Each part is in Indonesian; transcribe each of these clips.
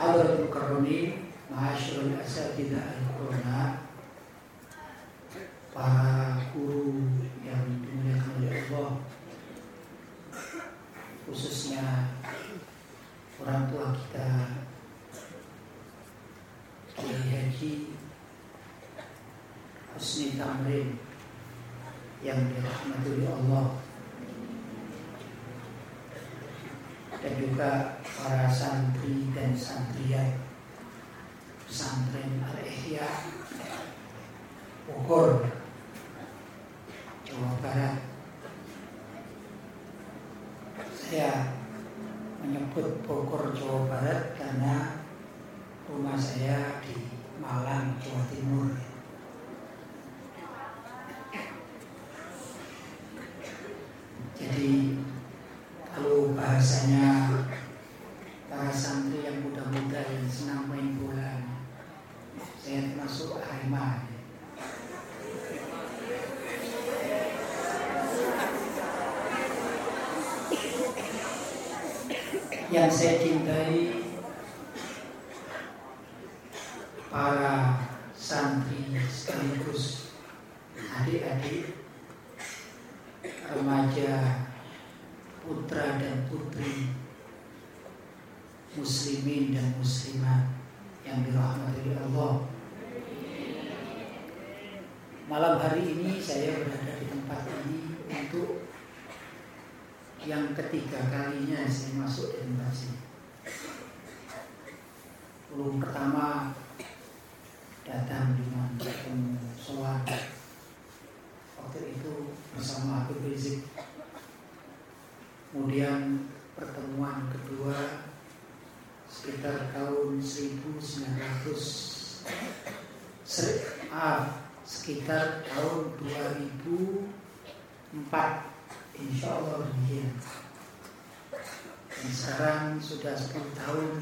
Karuni Ma'asyurul Asatidah Al-Qurna. Para guru yang dimuliakan oleh Allah Khususnya orang tua kita Kiai Haji Husni Tamrin yang dirahmati oleh Allah. Dan juga para santri dan santriat pesantren Al-Ihya Bogor Jawa Barat. Saya menyebut Bogor Jawa Barat karena rumah saya di Malang Jawa Timur. Jadi kalau bahasanya para santri yang muda-muda yang senang main bola. Saya termasuk Arema yang saya cintai para santri sekaligus adik-adik remaja putra dan putri muslimin dan muslimat yang dirahmati oleh Allah. Malam hari ini saya berada di tempat ini untuk yang ketiga kalinya saya masuk di tempat ini. Belum pertama datang dengan ketemu soal waktu itu bersama Habib Rizik kemudian pertemuan kedua sekitar tahun 1900 ah, sekitar tahun 2004 insya Allah demikian dan sekarang sudah 10 tahun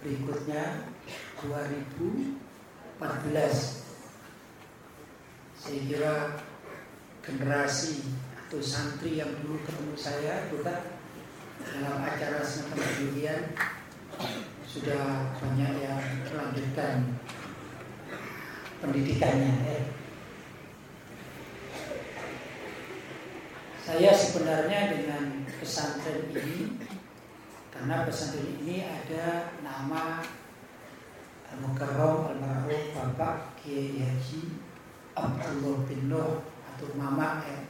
berikutnya 2014 saya kira generasi atau santri yang dulu ketemu saya juga dalam acara semacam demikian sudah banyak yang melanjutkan pendidikannya ya. Saya sebenarnya dengan pesantren ini karena pesantren ini ada nama Al-Mukarram Almarhum Bapak Kiai Haji Abdullah bin Nur atau Mama ya.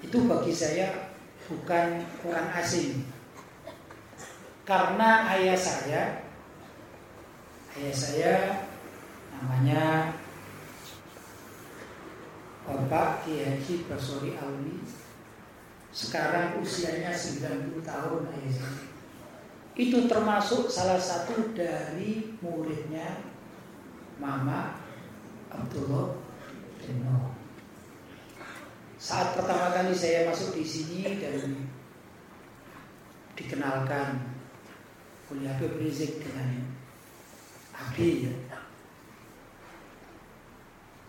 Itu bagi saya bukan orang asing. Karena ayah saya ayah saya namanya Bapak Kiai Basori Alwi. Sekarang usianya 90 tahun ayah saya. Itu termasuk salah satu dari muridnya Mama Abdullah Nur saat pertama kali saya masuk di sini dan dikenalkan oleh Habib dengan Abi ya.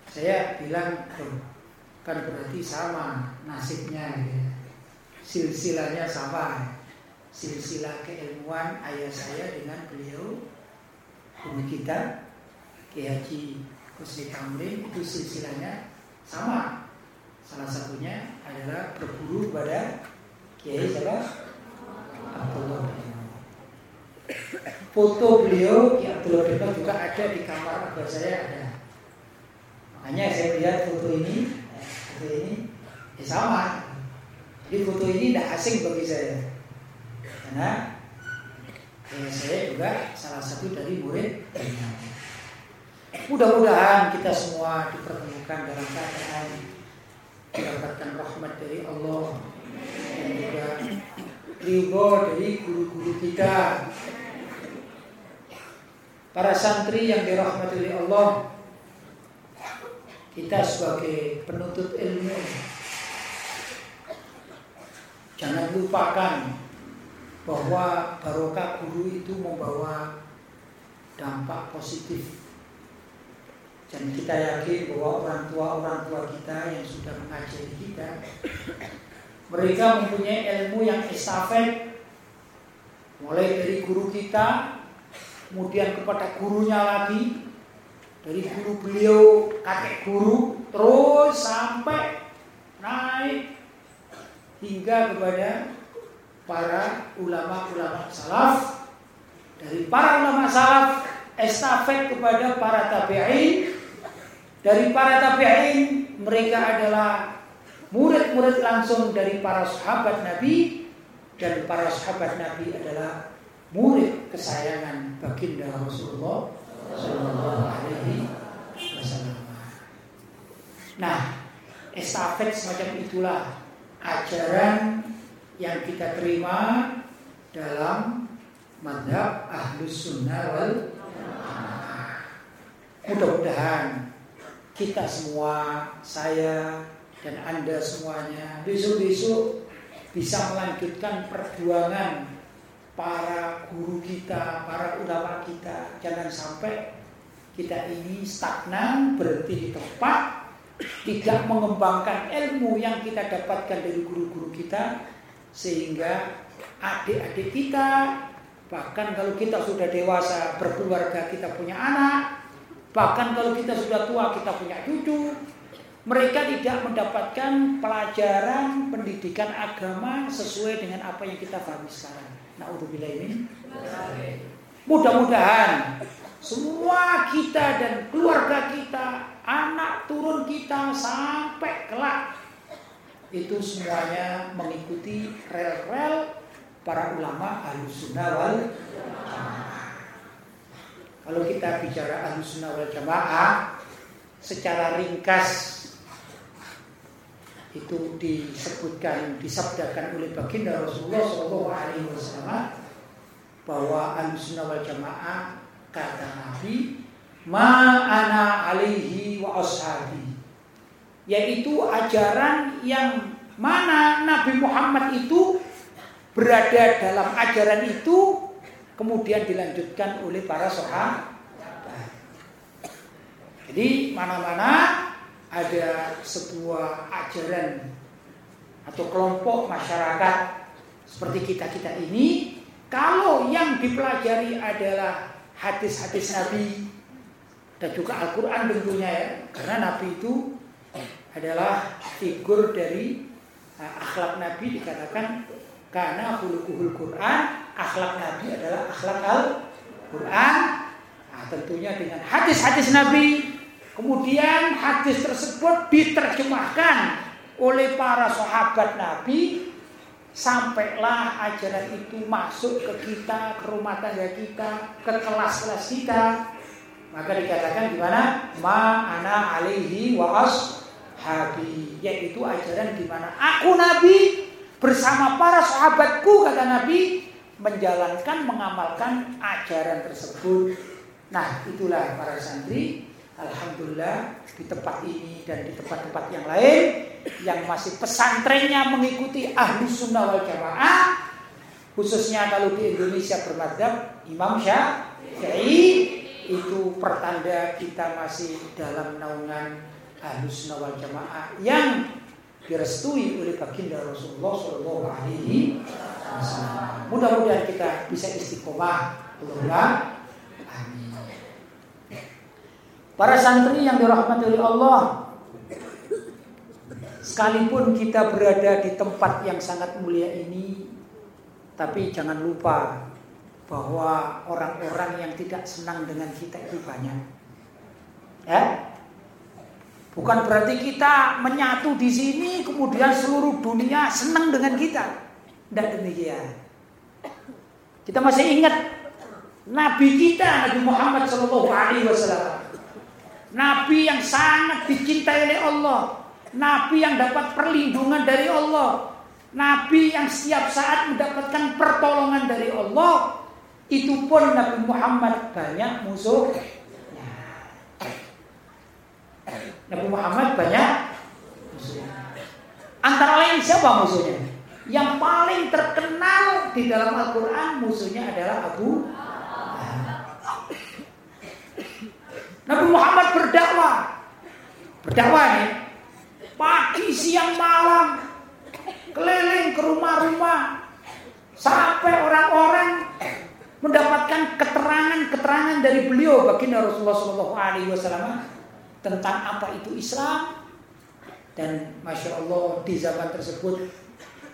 Saya bilang, kan berarti sama nasibnya ya. Silsilahnya sama ya. Silsilah keilmuan ayah saya dengan beliau Guru kita Kiai Haji Tamrin itu silsilahnya sama Salah satunya adalah berburu pada Kiai siapa? Abdullah Foto beliau Ki Abdullah bin juga ada di kamar abah saya ada. Makanya saya lihat foto ini, eh, foto ini ya sama. Jadi foto ini tidak asing bagi saya. Karena ya, saya juga salah satu dari murid Mudah-mudahan kita semua dipertemukan dalam keadaan mendapatkan rahmat dari Allah dan juga ridho dari guru-guru kita. Para santri yang dirahmati oleh Allah, kita sebagai penuntut ilmu jangan lupakan bahwa barokah guru itu membawa dampak positif dan kita yakin bahwa orang tua orang tua kita yang sudah mengajari kita mereka mempunyai ilmu yang estafet mulai dari guru kita kemudian kepada gurunya lagi dari guru beliau kakek guru terus sampai naik hingga kepada para ulama-ulama salaf. Dari para ulama salaf estafet kepada para tabi'in dari para tabi'in mereka adalah murid-murid langsung dari para sahabat Nabi dan para sahabat Nabi adalah murid kesayangan baginda Rasulullah Sallallahu Alaihi Wasallam. Nah, estafet semacam itulah ajaran yang kita terima dalam madhab ahlus sunnah wal Mudah-mudahan kita semua, saya dan anda semuanya besok-besok bisa melanjutkan perjuangan para guru kita, para ulama kita. Jangan sampai kita ini stagnan, berhenti di tempat, tidak mengembangkan ilmu yang kita dapatkan dari guru-guru kita, sehingga adik-adik kita, bahkan kalau kita sudah dewasa, berkeluarga, kita punya anak, bahkan kalau kita sudah tua, kita punya cucu, mereka tidak mendapatkan pelajaran pendidikan agama sesuai dengan apa yang kita pahami sekarang. Naudzubillahimin. Mudah-mudahan semua kita dan keluarga kita, anak turun kita sampai kelak itu semuanya mengikuti rel-rel para ulama ahlussunnah wal Kalau kita bicara ahlussunnah wal jamaah secara ringkas itu disebutkan disabdakan oleh baginda Rasulullah Wasallam bahwa al-sunnah wal jamaah kata Nabi ma'ana alaihi wa ashabi yaitu ajaran yang mana Nabi Muhammad itu berada dalam ajaran itu kemudian dilanjutkan oleh para sahabat. Jadi mana-mana ada sebuah ajaran atau kelompok masyarakat seperti kita-kita ini kalau yang dipelajari adalah hadis-hadis Nabi dan juga Al-Quran tentunya ya karena Nabi itu adalah figur dari uh, akhlak Nabi dikatakan karena hulukuhul Quran akhlak Nabi adalah akhlak Al-Quran nah, tentunya dengan hadis-hadis Nabi Kemudian hadis tersebut diterjemahkan oleh para sahabat Nabi sampailah ajaran itu masuk ke kita, ke rumah tangga kita, ke kelas-kelas kita. Maka dikatakan gimana? Ma ana alaihi wa ashabi, yaitu ajaran di mana aku Nabi bersama para sahabatku kata Nabi menjalankan mengamalkan ajaran tersebut. Nah, itulah para santri Alhamdulillah di tempat ini dan di tempat-tempat yang lain yang masih pesantrennya mengikuti ahlu sunnah wal jamaah khususnya kalau di Indonesia bermadhab Imam Syafi'i itu pertanda kita masih dalam naungan ahlu sunnah wal jamaah yang direstui oleh baginda Rasulullah Shallallahu Alaihi Wasallam. Mudah-mudahan kita bisa istiqomah. Mudah-mudahan Para santri yang dirahmati oleh Allah, sekalipun kita berada di tempat yang sangat mulia ini, tapi jangan lupa bahwa orang-orang yang tidak senang dengan kita itu banyak. Ya, Bukan berarti kita menyatu di sini kemudian seluruh dunia senang dengan kita. Tidak demikian. Kita masih ingat Nabi kita Nabi Muhammad Shallallahu Alaihi Wasallam Nabi yang sangat dicintai oleh Allah. Nabi yang dapat perlindungan dari Allah. Nabi yang setiap saat mendapatkan pertolongan dari Allah, itu pun Nabi Muhammad banyak musuh. Nabi Muhammad banyak musuh. Antara lain siapa musuhnya? Yang paling terkenal di dalam Al-Quran musuhnya adalah Abu Nabi Muhammad berdakwah. Berdakwah nih. Pagi, siang, malam. Keliling ke rumah-rumah. Sampai orang-orang mendapatkan keterangan-keterangan dari beliau baginda Rasulullah SAW tentang apa itu Islam dan masya Allah di zaman tersebut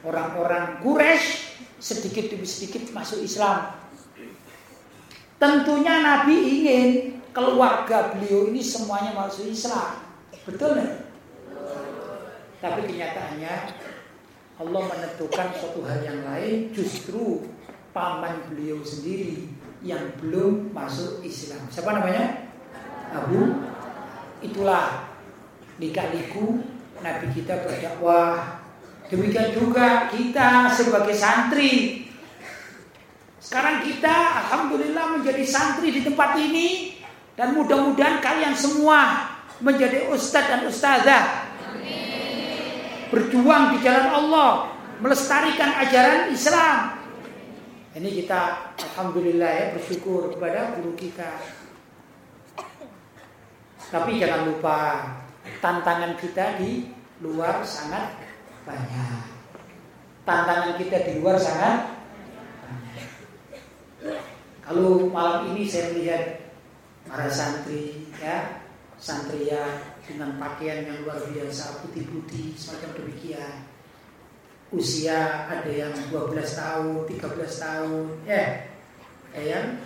orang-orang Quraisy sedikit demi sedikit masuk Islam. Tentunya Nabi ingin keluarga beliau ini semuanya masuk Islam. Betul nih? Tapi kenyataannya Allah menentukan suatu hal yang lain justru paman beliau sendiri yang belum masuk Islam. Siapa namanya? Abu. Itulah lika-liku Nabi kita berdakwah. Demikian juga kita sebagai santri. Sekarang kita alhamdulillah menjadi santri di tempat ini dan mudah-mudahan kalian semua menjadi ustadz dan ustazah. Berjuang di jalan Allah, melestarikan ajaran Islam. Ini kita alhamdulillah ya bersyukur kepada guru kita. Tapi jangan lupa tantangan kita di luar sangat banyak. Tantangan kita di luar sangat banyak. Kalau malam ini saya melihat para santri ya, santria dengan pakaian yang luar biasa putih-putih semacam demikian. Usia ada yang 12 tahun, 13 tahun, ya. Ya, yang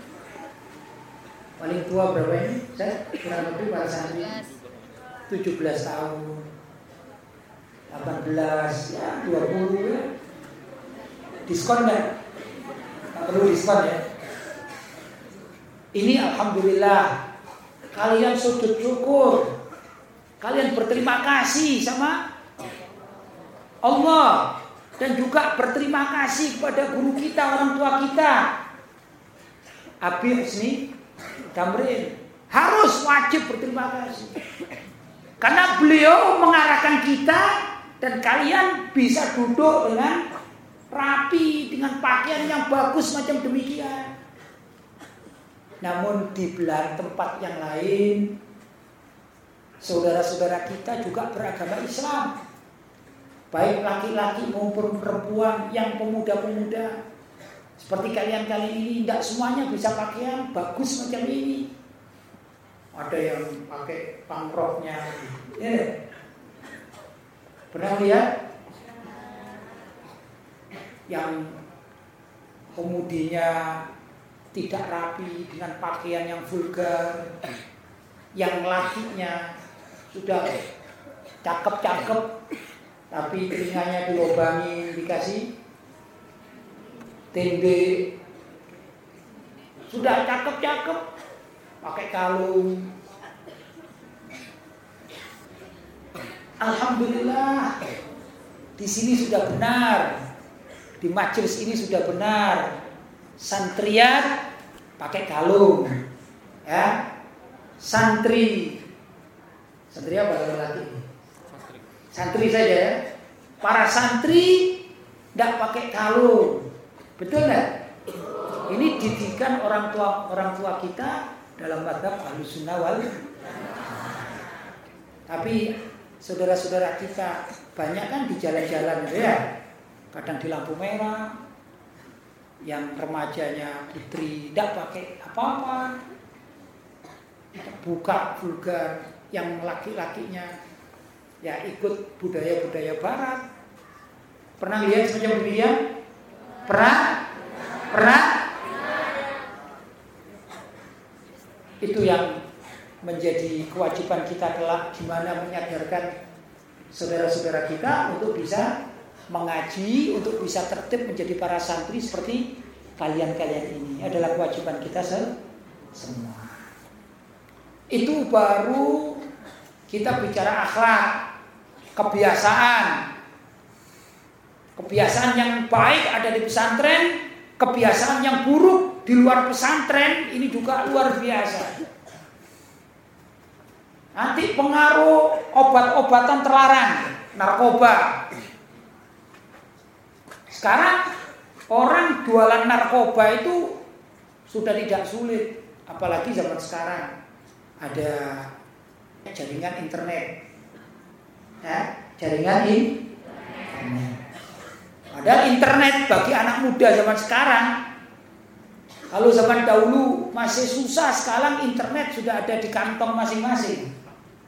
paling tua berapa ini? Saya kurang lebih para santri 17 tahun. 18 ya 20 ya. Diskon nggak? Nggak perlu diskon ya. Ini alhamdulillah kalian sujud syukur. Kalian berterima kasih sama Allah. Dan juga berterima kasih kepada guru kita orang tua kita. Abi Husni Tamrin harus wajib berterima kasih karena beliau mengarahkan kita dan kalian bisa duduk dengan rapi, dengan pakaian yang bagus macam demikian. Namun di belahan tempat yang lain, saudara-saudara kita juga beragama Islam. Baik laki-laki maupun perempuan yang pemuda-pemuda. Seperti kalian kali ini, tidak semuanya bisa pakaian bagus macam ini. Ada yang pakai pangkroknya ya pernah lihat? Yang kemudinya tidak rapi dengan pakaian yang vulgar. Yang lakinya sudah cakep-cakep tapi telinganya dilobangi dikasih tembe sudah cakep-cakep pakai kalung. Alhamdulillah di sini sudah benar, di majelis ini sudah benar. Santrian pakai kalung, ya. Santri, santri apa laki? Santri saja ya. Para santri tidak pakai kalung, betul nggak? Ini didikan orang tua orang tua kita dalam madhab ahlu sunnah wal tapi saudara-saudara kita banyak kan di jalan-jalan ya. Kadang di lampu merah yang remajanya putri tidak pakai apa-apa. Buka vulgar yang laki-lakinya ya ikut budaya-budaya barat. Pernah lihat semacam dia pernah pernah Itu yang menjadi kewajiban kita kelak gimana menyadarkan saudara-saudara kita untuk bisa mengaji, untuk bisa tertib menjadi para santri seperti kalian-kalian ini adalah kewajiban kita semua. Itu baru kita bicara akhlak, kebiasaan. Kebiasaan yang baik ada di pesantren, kebiasaan yang buruk di luar pesantren ini juga luar biasa. Nanti pengaruh obat-obatan terlarang, narkoba. Sekarang orang jualan narkoba itu sudah tidak sulit, apalagi zaman sekarang ada jaringan internet, ya, jaringan internet. Padahal internet bagi anak muda zaman sekarang kalau zaman dahulu masih susah, sekarang internet sudah ada di kantong masing-masing.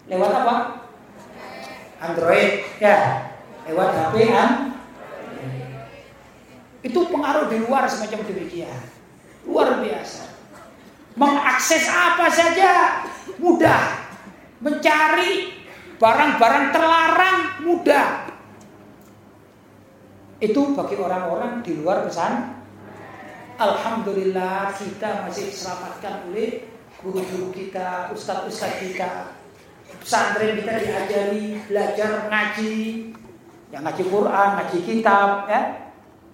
Lewat apa? Android, ya. Lewat HP an. Itu pengaruh di luar semacam demikian. Luar biasa. Mengakses apa saja mudah. Mencari barang-barang terlarang mudah. Itu bagi orang-orang di luar pesan. Alhamdulillah kita masih diselamatkan oleh guru-guru kita, ustadz-ustadz kita, pesantren kita diajari belajar ngaji, yang ngaji Quran, ngaji kitab, ya.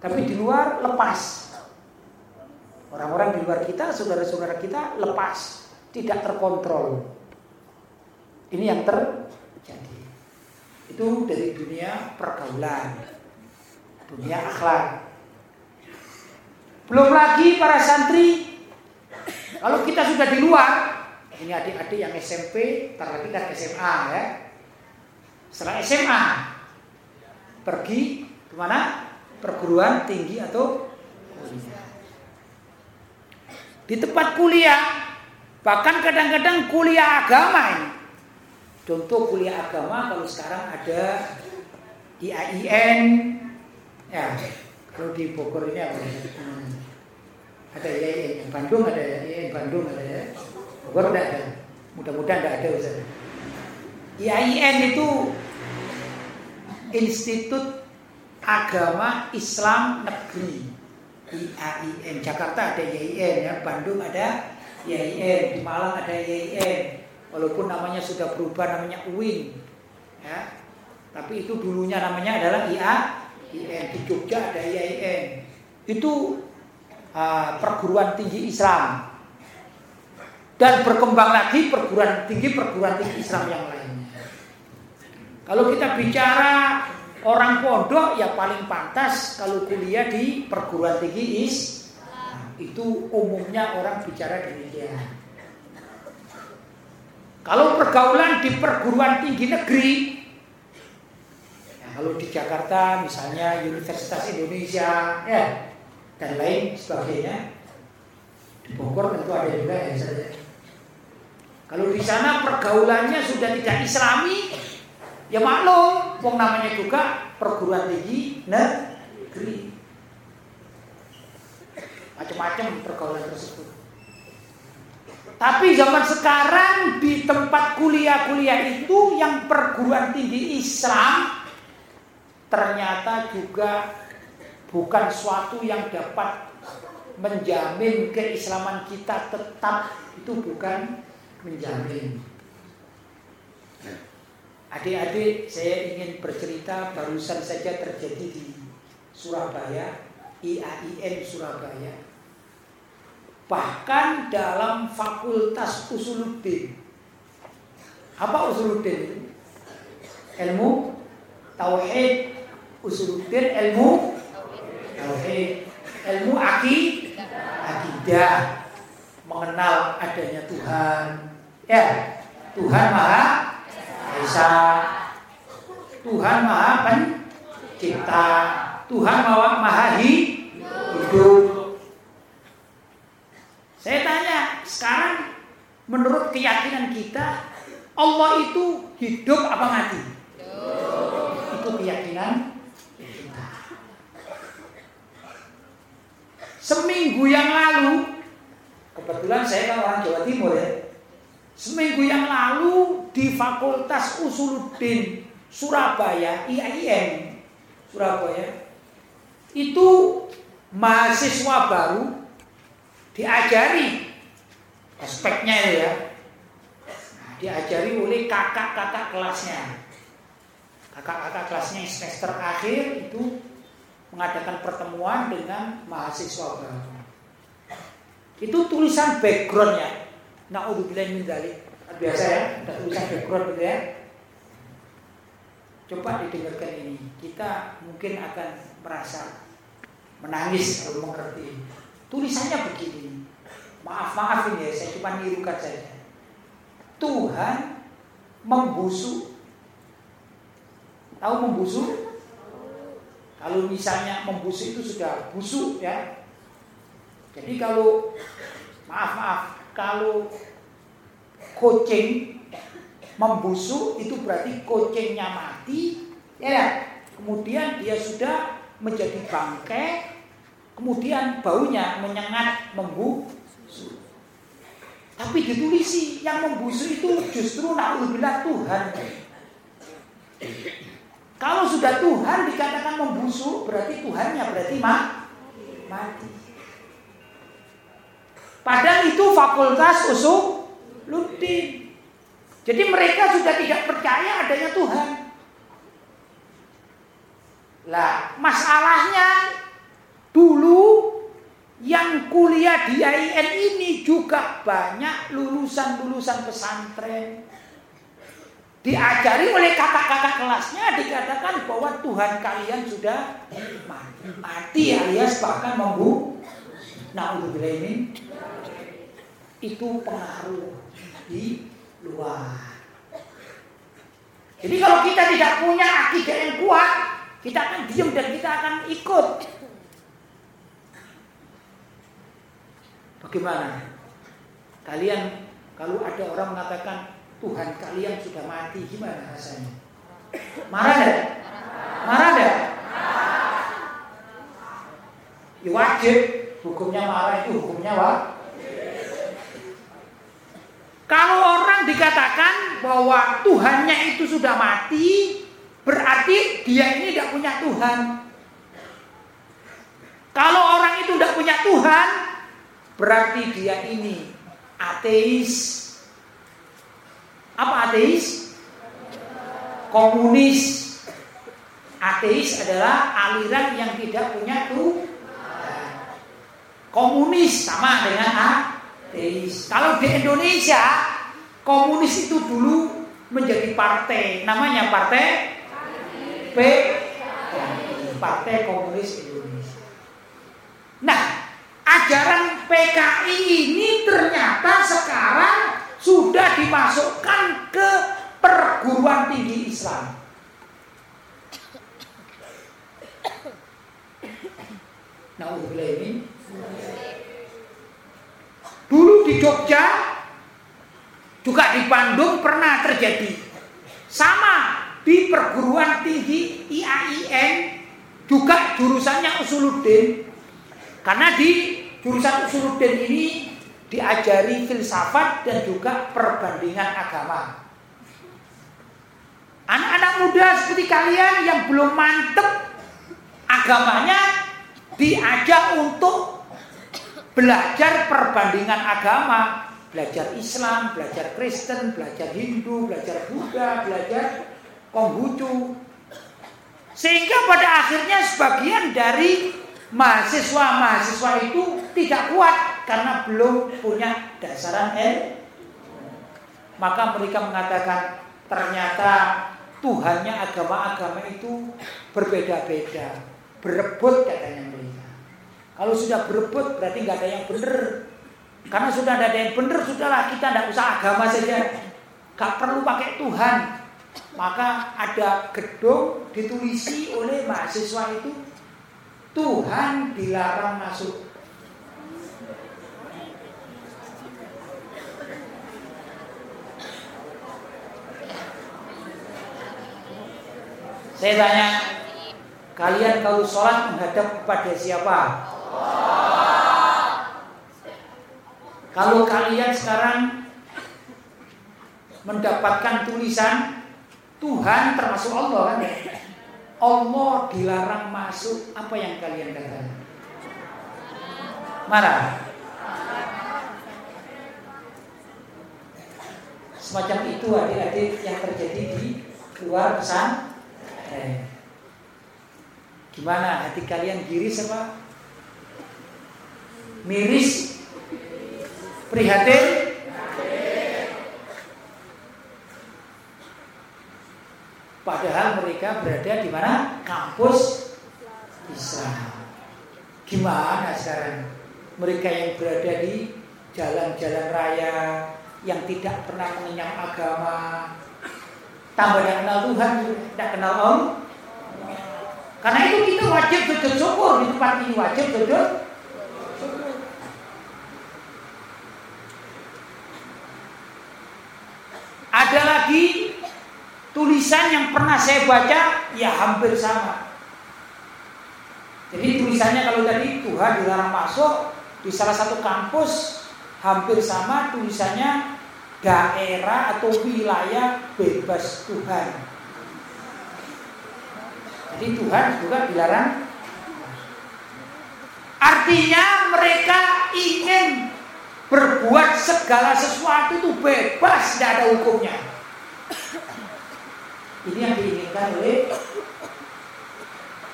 Tapi di luar lepas. Orang-orang di luar kita, saudara-saudara kita lepas, tidak terkontrol. Ini yang terjadi. Itu dari dunia pergaulan, dunia akhlak. Belum lagi para santri, kalau kita sudah di luar, ini adik-adik yang SMP, lagi kan SMA ya. Setelah SMA, pergi ke mana? Perguruan tinggi atau kuliah. Di tempat kuliah, bahkan kadang-kadang kuliah agama ini. Contoh kuliah agama kalau sekarang ada IAIN, ya kalau di Bogor ini apa? Hmm. Ada IAIN Bandung, ada IAIN Bandung, ada ya. Bogor tidak ada. Mudah-mudahan tidak ada Ustaz. IAIN itu Institut Agama Islam Negeri. IAIN Jakarta ada IAIN ya, Bandung ada IAIN, di Malang ada IAIN. Walaupun namanya sudah berubah namanya UIN. Ya. Tapi itu dulunya namanya adalah IAIN. Di Jogja ada IAIN. Itu uh, perguruan tinggi Islam dan berkembang lagi perguruan tinggi perguruan tinggi Islam yang lainnya. Kalau kita bicara orang pondok ya paling pantas kalau kuliah di perguruan tinggi Islam. Itu umumnya orang bicara demikian. Kalau pergaulan di perguruan tinggi negeri, kalau di Jakarta misalnya Universitas Indonesia, ya dan lain sebagainya, di Bogor tentu ada juga ya saja. Kalau di sana pergaulannya sudah tidak islami, ya maklum, wong namanya juga perguruan tinggi negeri. Macam-macam pergaulan tersebut. Tapi zaman sekarang di tempat kuliah-kuliah itu yang perguruan tinggi Islam ternyata juga bukan suatu yang dapat menjamin keislaman kita tetap itu bukan menjamin. Adik-adik, saya ingin bercerita barusan saja terjadi di Surabaya, IAIN Surabaya. Bahkan dalam Fakultas Usuluddin. Apa Usuluddin? Ilmu Tauhid Usuluddin ilmu Tauhid Ilmu akidah Mengenal adanya Tuhan Ya, Tuhan Maha Esa. Tuhan Maha Pencipta. Tuhan Maha Maha Hidup. Saya tanya, sekarang menurut keyakinan kita Allah itu hidup apa mati? Itu keyakinan Seminggu yang lalu, kebetulan saya kan orang Jawa Timur ya, Seminggu yang lalu di Fakultas Usuluddin Surabaya, IAIN Surabaya, itu mahasiswa baru diajari aspeknya ya, nah, diajari oleh kakak-kakak kelasnya. Kakak-kakak kelasnya semester akhir itu mengadakan pertemuan dengan mahasiswa baru. Itu tulisan backgroundnya. Naudzubillah min dzalik. Biasa ya, ada tulisan background gitu ya. Coba didengarkan ini. Kita mungkin akan merasa menangis kalau mengerti. Tulisannya begini. Maaf maaf ini ya, saya cuma nirukan saja. Tuhan membusuk. Tahu membusuk? Kalau misalnya membusuk itu sudah busuk ya. Jadi kalau maaf maaf kalau kucing membusuk itu berarti kucingnya mati ya. Kemudian dia sudah menjadi bangkai, kemudian baunya menyengat membusuk. Tapi ditulisi yang membusuk itu justru naudzubillah Tuhan. Kalau sudah Tuhan dikatakan membusuk, berarti Tuhannya berarti mati. Padahal itu fakultas usuk lutin. Jadi mereka sudah tidak percaya adanya Tuhan. Lah, masalahnya dulu yang kuliah di IAIN ini juga banyak lulusan-lulusan pesantren. Diajari oleh kakak-kakak kelasnya dikatakan bahwa Tuhan kalian sudah mati, mati alias bahkan membunuh. Nah, untuk ini itu pengaruh di luar. Jadi kalau kita tidak punya akidah yang kuat, kita akan diam dan kita akan ikut Bagaimana? Kalian kalau ada orang mengatakan Tuhan kalian sudah mati, gimana rasanya? Marah enggak? Marah enggak? Ya wajib, hukumnya marah itu hukumnya wah. Kalau orang dikatakan bahwa Tuhannya itu sudah mati, berarti dia ini tidak punya Tuhan. Kalau orang itu tidak punya Tuhan, Berarti dia ini ateis. Apa ateis? Komunis. Ateis adalah aliran yang tidak punya Tuhan. Komunis sama dengan ateis. Kalau di Indonesia, komunis itu dulu menjadi partai. Namanya partai P. Partai Komunis Indonesia. Nah, ajaran PKI ini ternyata sekarang sudah dimasukkan ke perguruan tinggi Islam. Dulu di Jogja juga di Bandung pernah terjadi. Sama di perguruan tinggi IAIN juga jurusannya usuluddin. Karena di Jurusan usuluddin ini diajari filsafat dan juga perbandingan agama. Anak-anak muda seperti kalian yang belum mantep agamanya diajak untuk belajar perbandingan agama, belajar Islam, belajar Kristen, belajar Hindu, belajar Buddha, belajar Konghucu. Sehingga pada akhirnya sebagian dari mahasiswa-mahasiswa itu tidak kuat karena belum punya dasaran L. Maka mereka mengatakan ternyata Tuhannya agama-agama itu berbeda-beda, berebut katanya mereka. Kalau sudah berebut berarti nggak ada yang benar. Karena sudah ada yang benar, sudahlah kita tidak usah agama saja. Gak perlu pakai Tuhan. Maka ada gedung ditulisi oleh mahasiswa itu Tuhan dilarang masuk. Saya tanya, kalian kalau sholat menghadap kepada siapa? Kalau kalian sekarang mendapatkan tulisan Tuhan termasuk Allah kan? Allah dilarang masuk, apa yang kalian katakan? Marah. Semacam itu adik-adik yang terjadi di luar pesan. Eh. Gimana hati kalian giris apa? Miris? Prihatin? Padahal mereka berada di mana? Kampus Islam. Gimana sekarang? Mereka yang berada di jalan-jalan raya yang tidak pernah mengenyang agama, tambah tidak kenal Tuhan, tidak kenal Om. Karena itu kita wajib sujud syukur di tempat ini wajib sujud Ada lagi tulisan yang pernah saya baca ya hampir sama. Jadi tulisannya kalau tadi Tuhan dilarang masuk di salah satu kampus hampir sama tulisannya daerah atau wilayah bebas Tuhan. Jadi Tuhan juga dilarang. Artinya mereka ingin berbuat segala sesuatu itu bebas, tidak ada hukumnya. Ini yang diinginkan oleh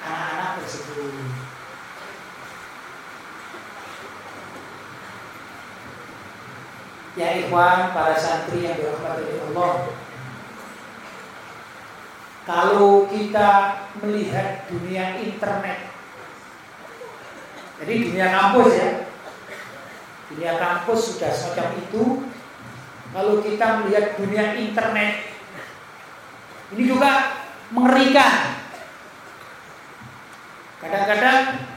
anak-anak tersebut. Ya ikhwan, para santri yang dirahmati Allah. Kalau kita melihat dunia internet, jadi dunia kampus ya, dunia kampus sudah semacam itu. Kalau kita melihat dunia internet, ini juga mengerikan. Kadang-kadang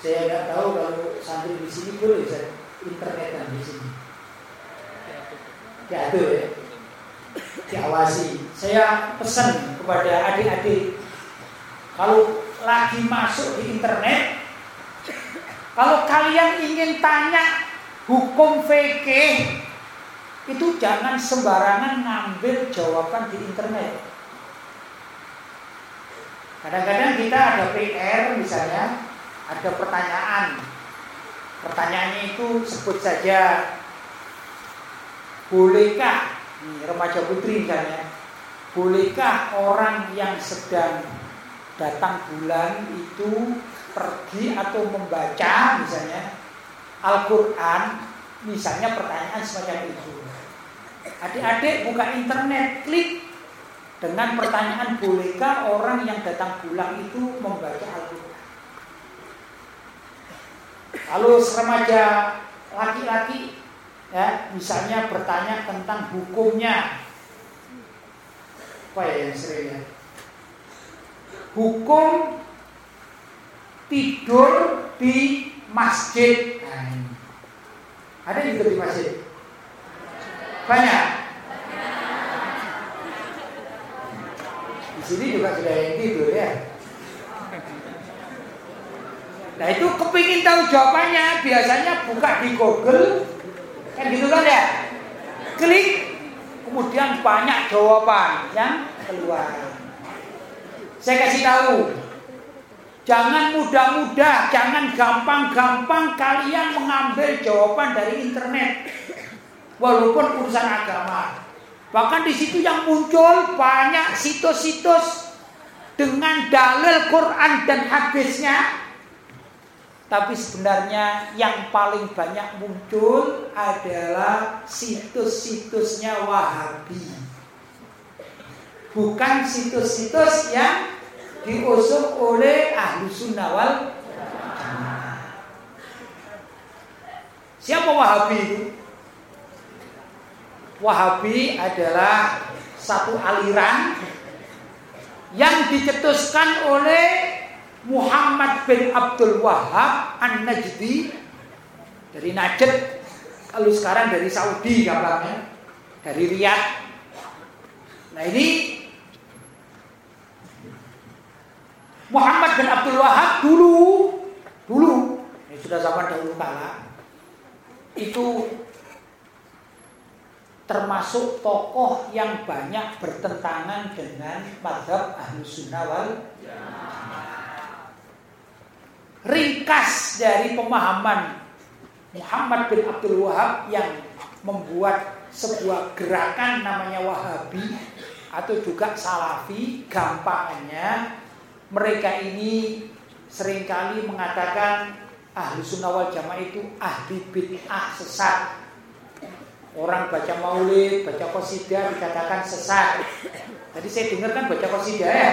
saya nggak tahu kalau santri di sini boleh internetan di sini. Diatur ya. Diawasi. Saya pesan kepada adik-adik kalau lagi masuk di internet kalau kalian ingin tanya hukum fikih itu jangan sembarangan ngambil jawaban di internet. Kadang-kadang kita ada PR misalnya ada pertanyaan. Pertanyaannya itu sebut saja Bolehkah nih, remaja putri misalnya, bolehkah orang yang sedang datang bulan itu pergi atau membaca misalnya Al-Quran, misalnya pertanyaan semacam itu. Adik-adik buka internet, klik. Dengan pertanyaan bolehkah orang yang datang bulan itu membaca Al-Quran. Kalau remaja laki-laki ya misalnya bertanya tentang hukumnya. Apa ya yang sering ya? Hukum tidur di masjid. Nah, ada juga di masjid banyak. Di sini juga sudah yang tidur ya? Nah itu kepingin tahu jawabannya. Biasanya buka di Google. Kan gitu kan ya? Klik, kemudian banyak jawaban yang keluar. Saya kasih tahu, jangan mudah-mudah, jangan gampang-gampang kalian mengambil jawaban dari internet, walaupun urusan agama. Bahkan di situ yang muncul banyak situs-situs dengan dalil Quran dan hadisnya tapi sebenarnya yang paling banyak muncul adalah situs-situsnya Wahabi. Bukan situs-situs yang diusung oleh ahlu sunnah wal Siapa Wahabi itu? Wahabi adalah satu aliran yang dicetuskan oleh Muhammad bin Abdul Wahab An-Najdi. Dari Najd kalau sekarang dari Saudi kabarnya dari Riyadh. Nah ini Muhammad bin Abdul Wahab dulu dulu ini sudah zaman dahulu kala itu termasuk tokoh yang banyak bertentangan dengan madhab ahlu sunnah wal ringkas dari pemahaman Muhammad bin Abdul Wahab yang membuat sebuah gerakan namanya Wahabi atau juga Salafi gampangannya mereka ini sering kali mengatakan ahli sunnah wal jamaah itu ahli bid'ah sesat. Orang baca maulid, baca qasidah dikatakan sesat. Tadi saya dengar kan baca qasidah ya.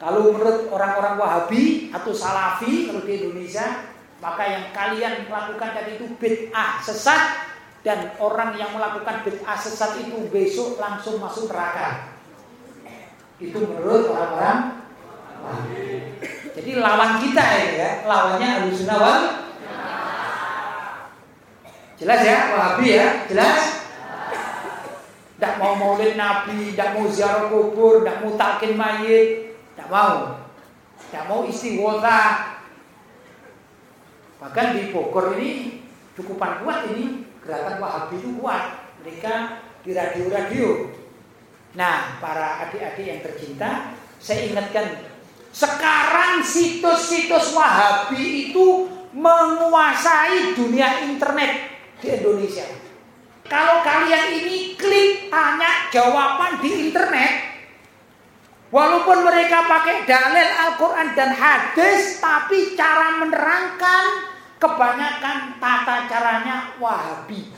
Kalau menurut orang-orang Wahabi atau Salafi di Indonesia, maka yang kalian lakukan tadi itu bid'ah sesat dan orang yang melakukan bid'ah sesat itu besok langsung masuk neraka. Itu menurut orang-orang Jadi lawan kita ya, lawannya Ahlussunnah Jelas ya, Wahabi ya, jelas? Tidak mau maulid Nabi, tidak mau ziarah kubur, tidak mau takin mayit, tidak mau. Tidak mau istighotha. Bahkan di Bogor ini cukupan kuat ini gerakan Wahabi itu kuat. Mereka di radio-radio. Nah, para adik-adik yang tercinta, saya ingatkan sekarang situs-situs Wahabi itu menguasai dunia internet di Indonesia. Kalau kalian ini klik tanya jawaban di internet, walaupun mereka pakai dalil Al-Quran dan hadis, tapi cara menerangkan kebanyakan tata caranya Wahabi.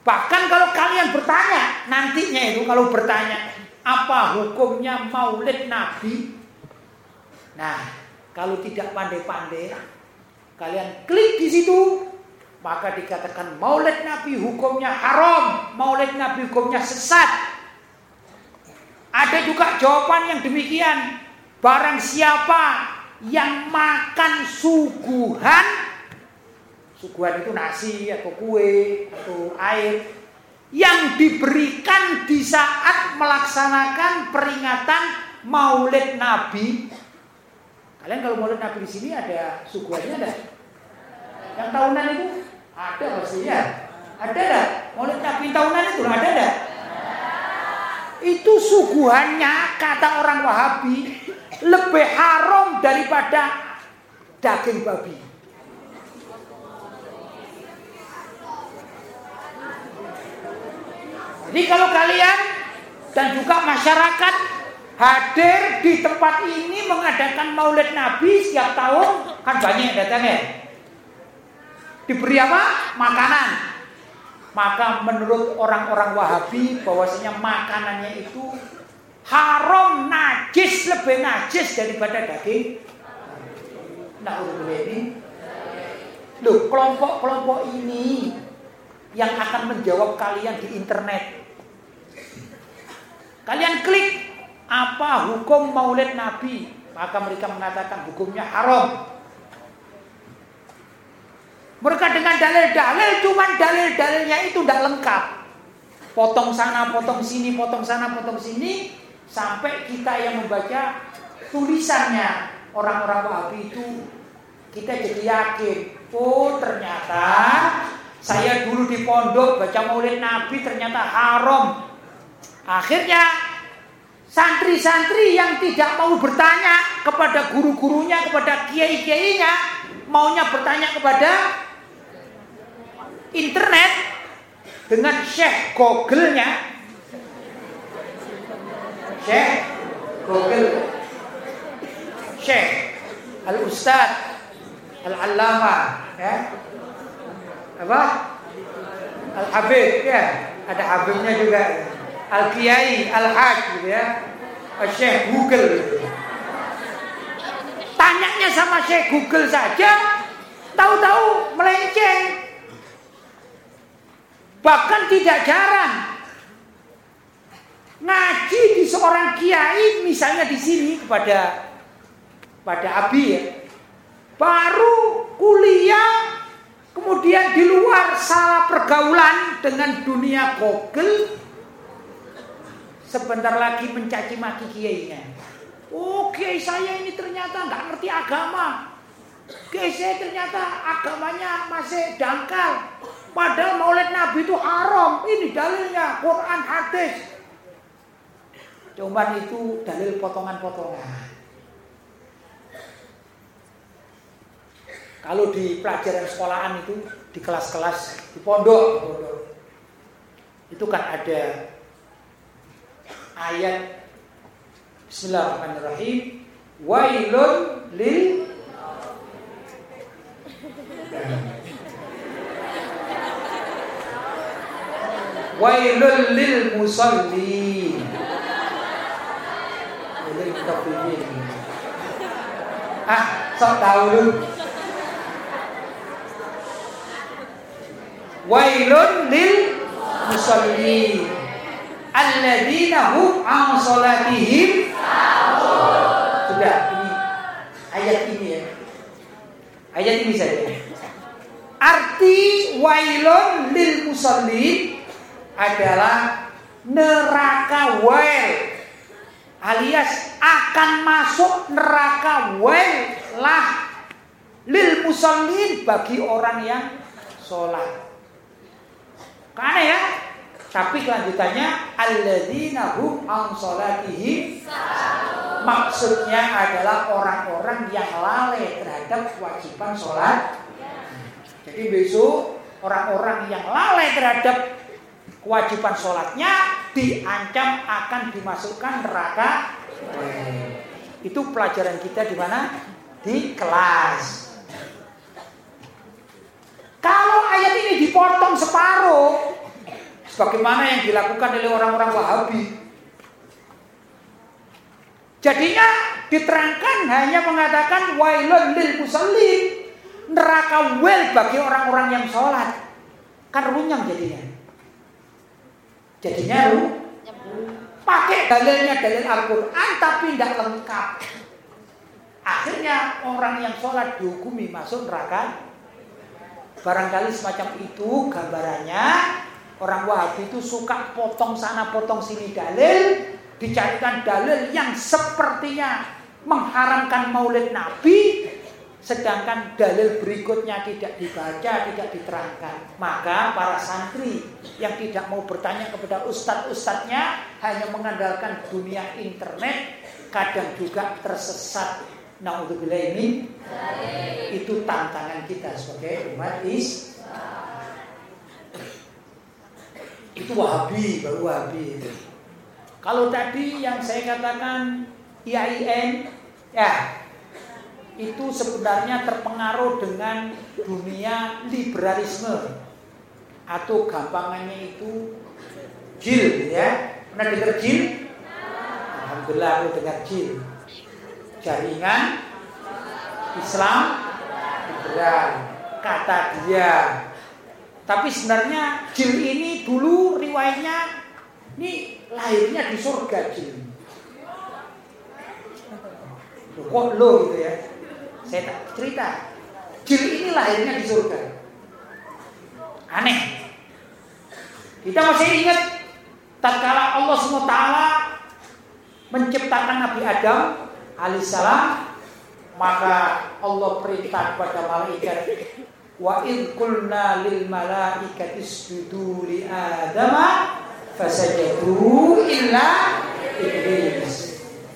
Bahkan kalau kalian bertanya, nantinya itu kalau bertanya, apa hukumnya maulid Nabi? Nah, kalau tidak pandai-pandai, kalian klik di situ, maka dikatakan maulid Nabi hukumnya haram, maulid Nabi hukumnya sesat. Ada juga jawaban yang demikian. Barang siapa yang makan suguhan, suguhan itu nasi atau kue atau air, yang diberikan di saat melaksanakan peringatan maulid Nabi. Kalian kalau maulid Nabi di sini ada suguhannya ada? Yang tahunan itu ada pastinya. Ada enggak? Maulid Nabi tahunan itu ada enggak? Itu suguhannya kata orang Wahabi lebih haram daripada daging babi. Jadi kalau kalian dan juga masyarakat hadir di tempat ini mengadakan Maulid Nabi setiap tahun kan banyak yang datang ya. Diberi apa? Makanan. Maka menurut orang-orang Wahabi bahwasanya makanannya itu haram najis lebih najis daripada daging. Nah, ini Loh, kelompok-kelompok ini yang akan menjawab kalian di internet. Kalian klik apa hukum Maulid Nabi, maka mereka mengatakan hukumnya haram. Mereka dengan dalil-dalil cuman dalil-dalilnya itu tidak lengkap. Potong sana, potong sini, potong sana, potong sini sampai kita yang membaca tulisannya orang-orang Wahabi itu kita jadi yakin, oh ternyata saya dulu di pondok baca Maulid Nabi ternyata haram. Akhirnya santri-santri yang tidak mau bertanya kepada guru-gurunya, kepada kiai-kiainya, maunya bertanya kepada internet dengan Syekh Google-nya. Syekh Google. Syekh Al-Ustad Al-Allama ya. Apa? Al-Habib ya. Ada Habibnya juga. Al-Kiai, Al-Haj gitu ya. Syekh Google. Tanyanya sama Syekh Google saja, tahu-tahu melenceng. Bahkan tidak jarang ngaji di seorang kiai misalnya di sini kepada pada Abi ya. Baru kuliah kemudian di luar salah pergaulan dengan dunia Google sebentar lagi mencaci maki kiainya. Oke, saya ini ternyata nggak ngerti agama. Oke, saya ternyata agamanya masih dangkal. Padahal maulid Nabi itu haram. Ini dalilnya Quran hadis. Cuman itu dalil potongan-potongan. Kalau di pelajaran sekolahan itu di kelas-kelas di pondok, itu kan ada ayat Bismillahirrahmanirrahim. Wailun lil Wailul lil musallin. Lil mutaffifin. Ah, sok tahu dulu. Wailun lil musallin. Alladzina hum an salatihim Sudah ini ayat ini ya. Ayat ini saja. Arti wailun lil musallin adalah neraka wail alias akan masuk neraka wail lah lil musallin bagi orang yang sholat. Karena ya, tapi kelanjutannya alladzina hum an sholatihim maksudnya adalah orang-orang yang lalai terhadap kewajiban sholat. Jadi besok orang-orang yang lalai terhadap kewajiban sholatnya diancam akan dimasukkan neraka. Itu pelajaran kita di mana? Di kelas. Kalau ayat ini dipotong separuh, sebagaimana yang dilakukan oleh orang-orang Wahabi, jadinya diterangkan hanya mengatakan wailun lil musallin, neraka wel bagi orang-orang yang sholat. Kan runyam jadinya. Jadinya lu pakai dalilnya dalil Al-Quran tapi tidak lengkap. Akhirnya orang yang sholat dihukumi masuk neraka. Barangkali semacam itu gambarannya. Orang Wahabi itu suka potong sana potong sini dalil. Dicarikan dalil yang sepertinya mengharamkan maulid Nabi sedangkan dalil berikutnya tidak dibaca, tidak diterangkan. Maka para santri yang tidak mau bertanya kepada ustadz-ustadznya hanya mengandalkan dunia internet, kadang juga tersesat. Naudzubillah ini itu tantangan kita sebagai umat Islam. Itu Wahabi, baru Wahabi. Kalau tadi yang saya katakan IAIN, ya itu sebenarnya terpengaruh dengan dunia liberalisme. Atau gampangannya itu jil ya. Pernah dengar jil? Alhamdulillah aku dengar jil. Jaringan Islam liberal kata dia. Tapi sebenarnya jil ini dulu riwayatnya ini lahirnya di surga jil. Kok lo gitu ya saya cerita. Jin ini lahirnya di surga. Aneh. Kita masih ingat tatkala Allah SWT menciptakan Nabi Adam alaihissalam maka Allah perintah kepada malaikat wa id qulna lil malaikati isjudu li adama fasajadu illa iblis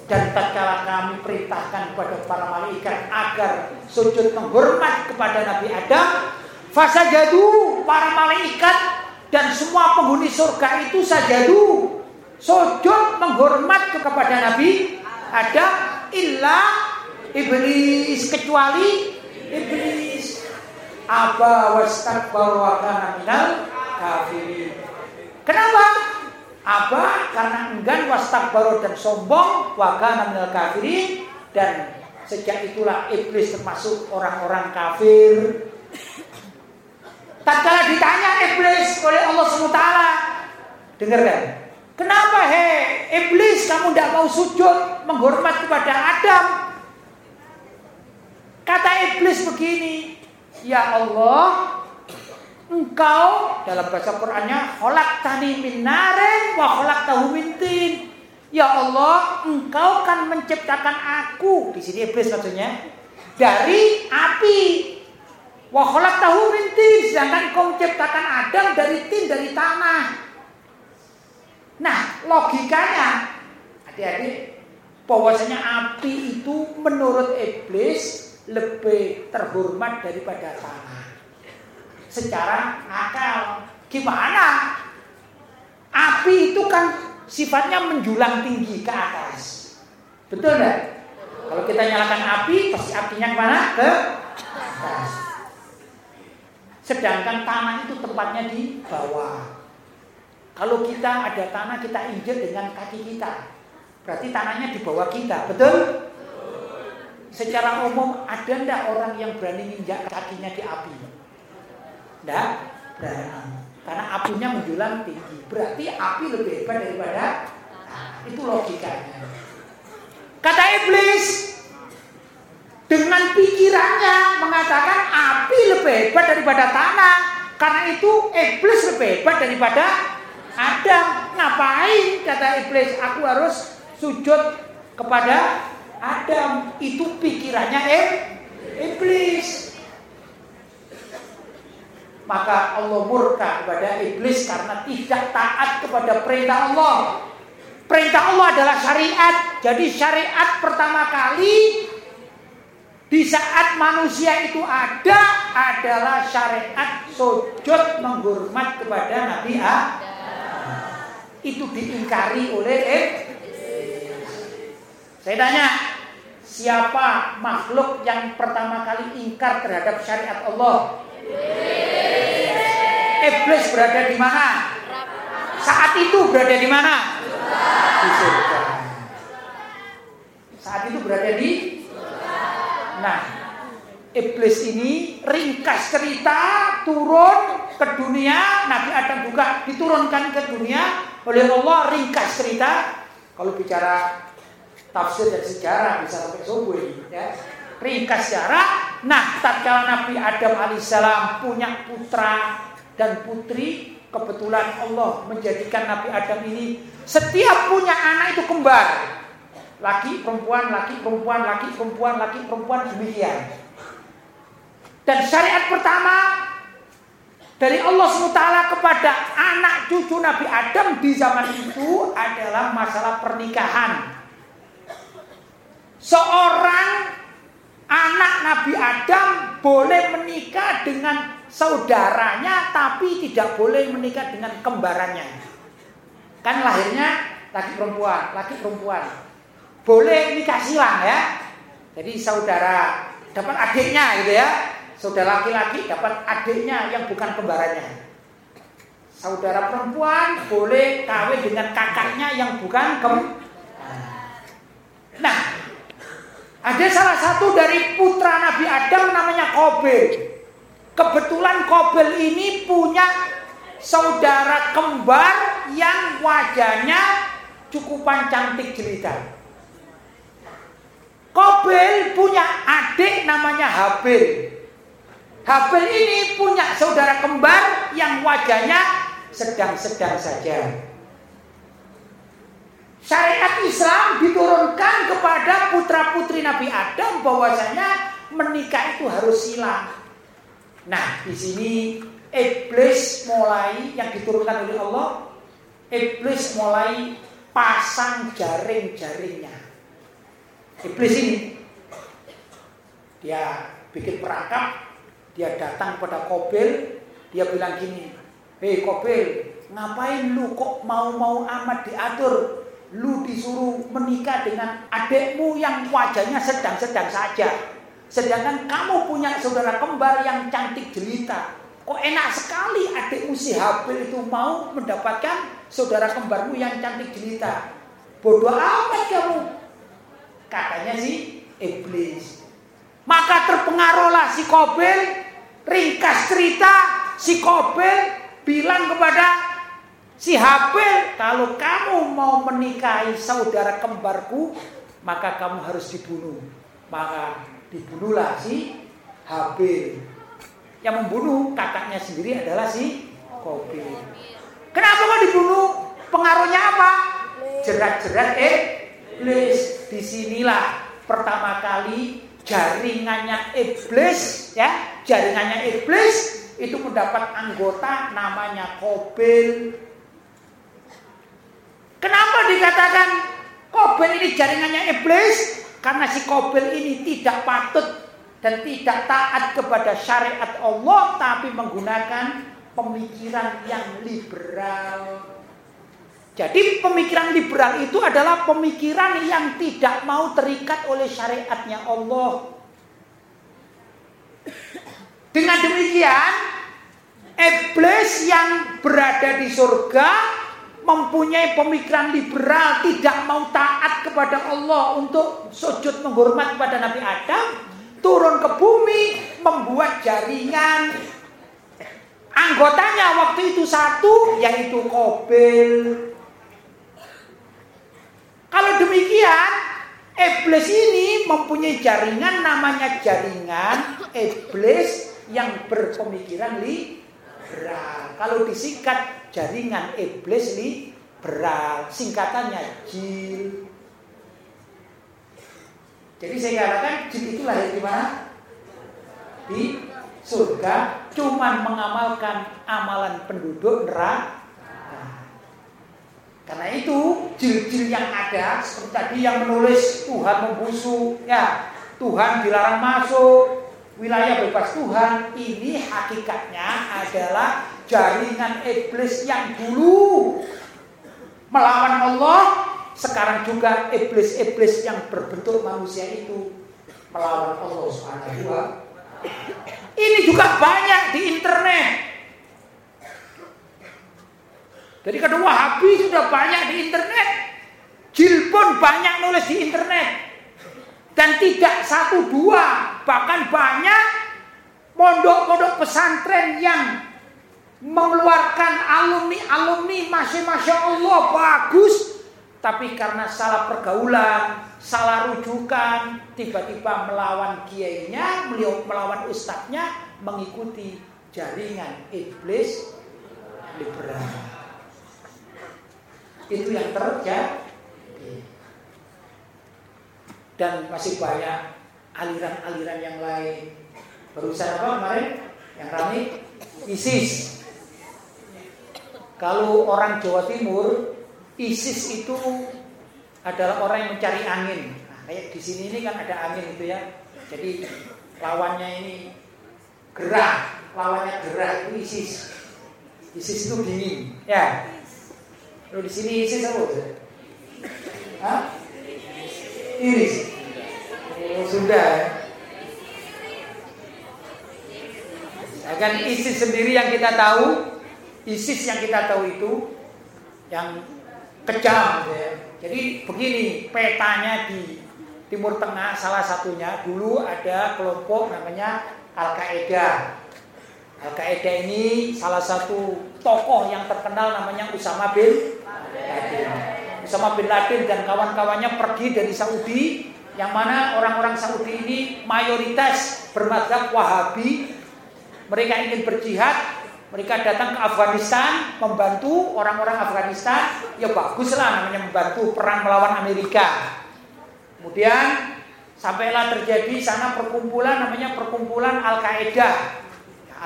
dan tatkala kami perintahkan kepada para malaikat agar sujud menghormat kepada Nabi Adam, fasajadu para malaikat dan semua penghuni surga itu sajadu sujud menghormat kepada Nabi Adam illa iblis kecuali iblis aba wastakbaru wa kana minal kafirin. Kenapa? Apa? Karena enggan wastakbaru dan sombong wakana minal dan sejak itulah iblis termasuk orang-orang kafir. Tatkala ditanya iblis oleh Allah SWT, dengarkan. Kenapa he iblis kamu tidak mau sujud menghormat kepada Adam? Kata iblis begini, ya Allah, Engkau dalam bahasa Qur'annya holak tani min wa holak tahu mintin. Ya Allah, engkau kan menciptakan aku di sini iblis maksudnya dari api. Wa holak tahu mintin, sedangkan kau menciptakan Adam dari tin dari tanah. Nah, logikanya adik-adik bahwasanya api itu menurut iblis lebih terhormat daripada tanah secara akal. Gimana? Api itu kan sifatnya menjulang tinggi ke atas. Betul nggak? Kalau kita nyalakan api, pasti apinya ke mana? Ke atas. Sedangkan tanah itu tempatnya di bawah. Kalau kita ada tanah, kita injek dengan kaki kita. Berarti tanahnya di bawah kita, betul? Secara umum ada ndak orang yang berani injak kakinya di api? Berani. Karena apinya menjulang tinggi. Berarti api lebih hebat daripada itu logikanya. Kata iblis dengan pikirannya mengatakan api lebih hebat daripada tanah. Karena itu iblis lebih hebat daripada Adam. Ngapain kata iblis? Aku harus sujud kepada Adam. Itu pikirannya iblis maka Allah murka kepada iblis karena tidak taat kepada perintah Allah. Perintah Allah adalah syariat. Jadi syariat pertama kali di saat manusia itu ada adalah syariat sujud menghormat kepada Nabi Adam. Itu diingkari oleh iblis. Saya tanya, siapa makhluk yang pertama kali ingkar terhadap syariat Allah? Iblis berada di mana? Saat itu berada di mana? Di surga. Saat itu berada di Nah, iblis ini ringkas cerita turun ke dunia, Nabi Adam juga diturunkan ke dunia oleh Allah ringkas cerita. Kalau bicara tafsir dan sejarah bisa sampai subuh ini ya. Ringkas sejarah. Nah, tatkala Nabi Adam alaihissalam punya putra dan putri kebetulan Allah menjadikan Nabi Adam ini setiap punya anak itu kembar. Laki perempuan laki perempuan laki perempuan laki perempuan demikian. Dan syariat pertama dari Allah SWT kepada anak cucu Nabi Adam di zaman itu adalah masalah pernikahan. Seorang anak Nabi Adam boleh menikah dengan saudaranya tapi tidak boleh menikah dengan kembarannya. Kan lahirnya laki perempuan, laki perempuan. Boleh nikah silang ya. Jadi saudara dapat adiknya gitu ya. Saudara laki-laki dapat adiknya yang bukan kembarannya. Saudara perempuan boleh kawin dengan kakaknya yang bukan kem. Nah, ada salah satu dari putra Nabi Adam namanya Kobil. Kebetulan Kobel ini punya saudara kembar yang wajahnya cukupan cantik jelita. Kobel punya adik namanya Habil. Habil ini punya saudara kembar yang wajahnya sedang-sedang saja. Syariat Islam diturunkan kepada putra-putri Nabi Adam bahwasanya menikah itu harus silang. Nah, di sini iblis mulai yang diturunkan oleh Allah, iblis mulai pasang jaring-jaringnya. Iblis ini dia bikin perangkap, dia datang pada Kobel, dia bilang gini, "Hei Kobel, ngapain lu kok mau-mau amat diatur? Lu disuruh menikah dengan adekmu yang wajahnya sedang-sedang saja." Sedangkan kamu punya saudara kembar yang cantik jelita. Kok enak sekali adikmu si Habil itu mau mendapatkan saudara kembarmu yang cantik jelita. Bodoh amat kamu. Katanya si iblis. Maka terpengaruhlah si Kobel. Ringkas cerita si Kobel bilang kepada si Habil. Kalau kamu mau menikahi saudara kembarku. Maka kamu harus dibunuh. Maka dibunuhlah si Habil. Yang membunuh kakaknya sendiri adalah si Kobil. Kenapa kok dibunuh? Pengaruhnya apa? Jerat-jerat eh iblis. Di sinilah pertama kali jaringannya iblis ya, jaringannya iblis itu mendapat anggota namanya Kobil. Kenapa dikatakan Kobil ini jaringannya iblis? Karena si Kobil ini tidak patut dan tidak taat kepada syariat Allah tapi menggunakan pemikiran yang liberal. Jadi pemikiran liberal itu adalah pemikiran yang tidak mau terikat oleh syariatnya Allah. Dengan demikian, iblis yang berada di surga mempunyai pemikiran liberal, tidak mau taat kepada Allah untuk sujud menghormat kepada Nabi Adam, turun ke bumi, membuat jaringan. Anggotanya waktu itu satu, yaitu Kobil, kalau demikian, iblis ini mempunyai jaringan namanya jaringan iblis yang berpemikiran liberal. Kalau disingkat jaringan iblis liberal, singkatannya jil. Jadi saya katakan jil itu lahir di mana? Di surga, cuman mengamalkan amalan penduduk neraka karena itu jil-jil yang ada seperti tadi yang menulis Tuhan membusuk, ya Tuhan dilarang masuk, wilayah bebas Tuhan ini hakikatnya adalah jaringan iblis yang dulu melawan Allah, sekarang juga iblis-iblis yang berbentuk manusia itu melawan Allah Subhanahu Ini juga banyak di internet. Jadi kedua Wahabi sudah banyak di internet. Jil pun banyak nulis di internet. Dan tidak satu dua, bahkan banyak pondok-pondok pesantren yang mengeluarkan alumni-alumni masih-masya Allah bagus. Tapi karena salah pergaulan, salah rujukan, tiba-tiba melawan kiainya, melawan ustadznya, mengikuti jaringan iblis liberal. Itu yang terjadi. Dan masih banyak aliran-aliran yang lain. Berusaha apa kemarin? Yang ramai ISIS. Kalau orang Jawa Timur, ISIS itu adalah orang yang mencari angin. Nah, kayak di sini ini kan ada angin itu ya. Jadi lawannya ini gerah, lawannya gerah itu ISIS. ISIS itu dingin, ya. Lalu di sini isi apa? Hah? Iris. Sudah ya. Akan ISIS sendiri yang kita tahu, ISIS yang kita tahu itu yang kejam gitu ya. Jadi begini petanya di Timur Tengah salah satunya dulu ada kelompok namanya Al Qaeda. Al Qaeda ini salah satu tokoh yang terkenal namanya Usama bin. Usama bin Laden dan kawan-kawannya pergi dari Saudi yang mana orang-orang Saudi ini mayoritas bermadhab Wahabi. Mereka ingin berjihad, mereka datang ke Afghanistan membantu orang-orang Afghanistan. Ya baguslah namanya membantu perang melawan Amerika. Kemudian sampailah terjadi sana perkumpulan namanya perkumpulan Al Qaeda.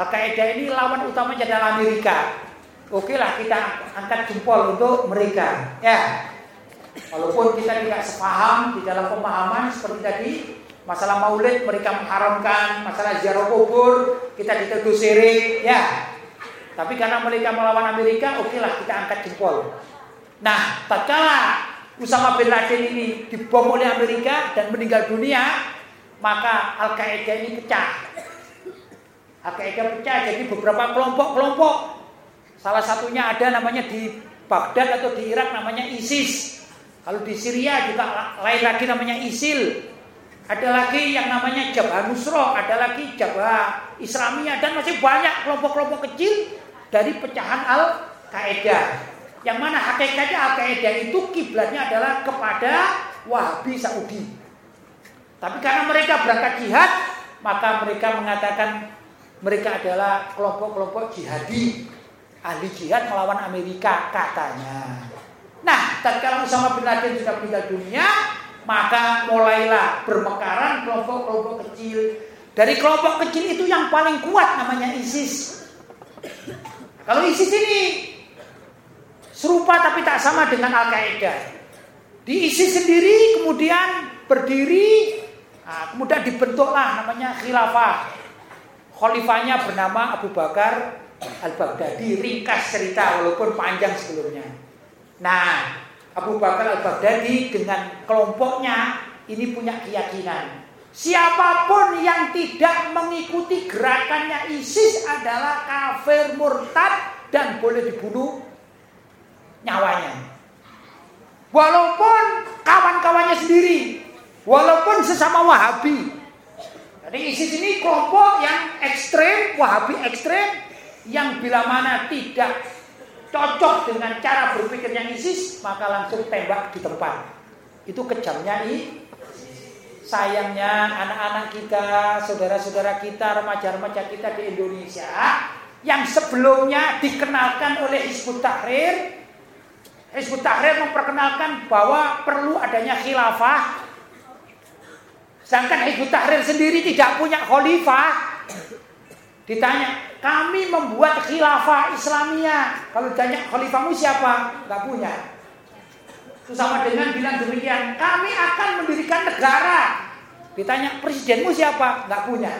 Al Qaeda ini lawan utamanya adalah Amerika. Oke lah kita angkat jempol untuk mereka. Ya, walaupun kita tidak sepaham di dalam pemahaman seperti tadi, masalah maulid mereka mengharamkan, masalah ziarah kubur kita dituduh syirik, ya. Tapi karena mereka melawan Amerika, oke lah kita angkat jempol. Nah, tatkala Usama bin Laden ini dibom oleh Amerika dan meninggal dunia, maka Al Qaeda ini pecah. Al Qaeda pecah jadi beberapa kelompok-kelompok Salah satunya ada namanya di Baghdad atau di Irak namanya ISIS. Kalau di Syria juga lain lagi namanya ISIL. Ada lagi yang namanya Jabah Nusro, ada lagi Jabah Islamiyah dan masih banyak kelompok-kelompok kecil dari pecahan Al Qaeda. Yang mana hakikatnya Al Qaeda itu kiblatnya adalah kepada Wahabi Saudi. Tapi karena mereka berangkat jihad, maka mereka mengatakan mereka adalah kelompok-kelompok jihadi ahli jihad melawan Amerika katanya. Tatkala Usama bin Laden sudah meninggal dunia, maka mulailah bermekaran kelompok-kelompok kecil. Dari kelompok kecil itu yang paling kuat namanya ISIS. Kalau ISIS ini serupa tapi tak sama dengan Al-Qaeda. Di ISIS sendiri kemudian berdiri, nah, kemudian dibentuklah namanya khilafah. Khalifahnya bernama Abu Bakar Al-Baghdadi ringkas cerita walaupun panjang sebelumnya. Nah, Abu Bakar al-Baghdadi dengan kelompoknya ini punya keyakinan. Siapa pun yang tidak mengikuti gerakannya ISIS adalah kafir murtad dan boleh dibunuh nyawanya. Walaupun kawan-kawannya sendiri, walaupun sesama Wahabi. Jadi ISIS ini kelompok yang ekstrem, Wahabi ekstrem, yang bila mana tidak cocok dengan cara berpikir yang ISIS, maka langsung tembak di tempat. Itu kejamnya ini. Sayangnya anak-anak kita, saudara-saudara kita, remaja-remaja kita di Indonesia yang sebelumnya dikenalkan oleh Hizbut Tahrir Hizbut Tahrir memperkenalkan bahwa perlu adanya khilafah Sedangkan Hizbut Tahrir sendiri tidak punya khalifah Ditanya, kami membuat khilafah Islamia Kalau ditanya khalifahmu siapa? Gak punya. Itu sama dengan bilang demikian Kami akan mendirikan negara. Ditanya, presidenmu siapa? Gak punya.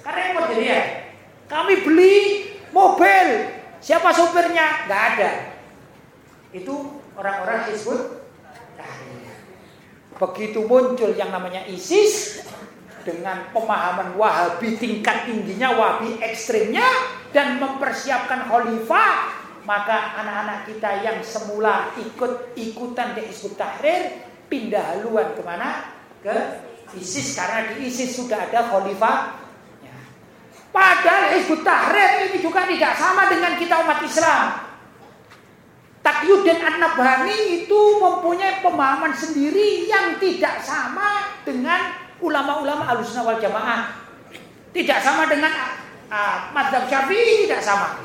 Karena repot jadi ya. Kami beli mobil. Siapa sopirnya? Gak ada. Itu orang-orang Hizbut Begitu muncul yang namanya ISIS dengan pemahaman Wahabi tingkat tingginya, Wahabi ekstrimnya dan mempersiapkan khalifah, maka anak-anak kita yang semula ikut-ikutan di Hizbut Tahrir pindah haluan ke mana? Ke ISIS karena di ISIS sudah ada khalifah. Padahal Hizbut Tahrir ini juga tidak sama dengan kita umat Islam. Takyuddin An-Nabhani itu mempunyai pemahaman sendiri yang tidak sama dengan ulama-ulama Ahlussunnah wal Jamaah. Tidak sama dengan uh, Madzhab Syafi'i tidak sama.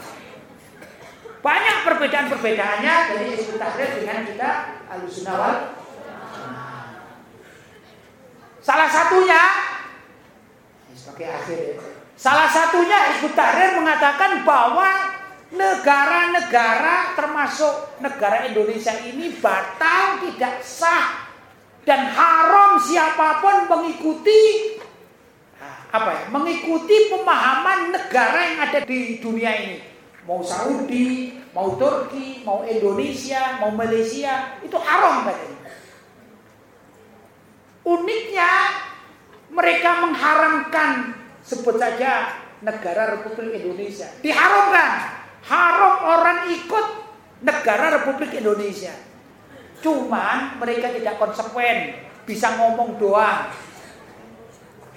Banyak perbedaan-perbedaannya dari Hizbut Tahrir dengan kita Ahlussunnah wal Salah satunya sebagai akhir ya. Salah satunya Hizbut Tahrir mengatakan bahwa negara-negara termasuk negara Indonesia ini batal tidak sah dan haram siapa pun mengikuti apa ya mengikuti pemahaman negara yang ada di dunia ini. Mau Saudi mau Turki mau Indonesia mau Malaysia itu haram katanya. Uniknya mereka mengharamkan sebut saja negara Republik Indonesia. Diharamkan. Haram orang ikut negara Republik Indonesia. Cuman mereka tidak konsekuen, bisa ngomong doang.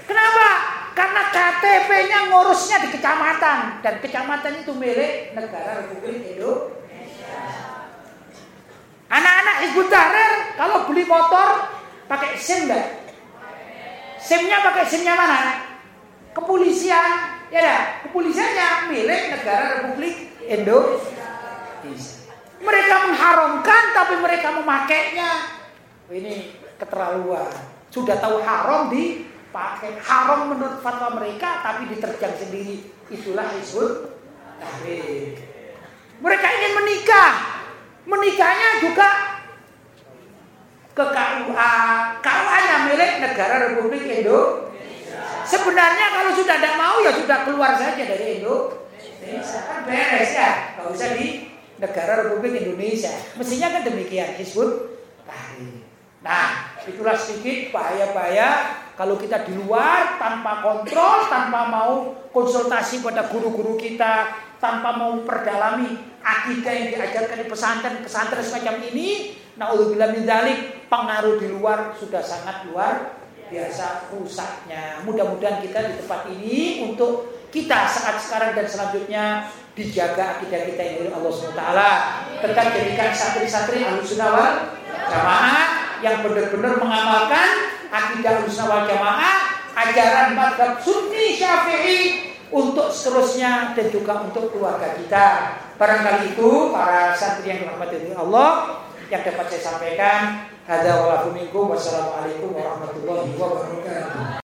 Kenapa? Karena KTP-nya ngurusnya di kecamatan dan kecamatan itu milik negara Republik Indonesia. Anak-anak Hizbut Tahrir kalau beli motor pakai SIM enggak? SIM-nya pakai SIM-nya mana? Kepolisian, ya. Kepolisiannya milik negara Republik Indonesia. Mereka mengharamkan tapi mereka memakainya. Ini keterlaluan. Sudah tahu haram dipakai. Haram menurut fatwa mereka tapi diterjang sendiri. Itulah Tahrir. Mereka ingin menikah. Menikahnya juga ke KUA. KUA-nya milik negara Republik Indonesia. Sebenarnya kalau sudah tidak mau ya sudah keluar saja dari. Indonesia kan beres ya, nggak usah di negara Republik Indonesia. Mestinya kan demikian Hizbut Tahrir. Nah, itulah sedikit bahaya-bahaya kalau kita di luar tanpa kontrol, tanpa mau konsultasi pada guru-guru kita, tanpa mau perdalami akidah yang diajarkan di pesantren, pesantren semacam ini, naudzubillah min dzalik, pengaruh di luar sudah sangat luar biasa rusaknya. Mudah-mudahan kita di tempat ini untuk kita saat sekarang dan selanjutnya dijaga akidah kita ini oleh Allah SWT tetap jadikan santri-santri al-sunnah wal jamaah yang benar-benar mengamalkan akidah al-sunnah wal jamaah ajaran madhab sunni syafi'i untuk seterusnya dan juga untuk keluarga kita. Barangkali itu para santri yang dirahmati oleh Allah yang dapat saya sampaikan. Ada walaupun wassalamualaikum warahmatullahi wabarakatuh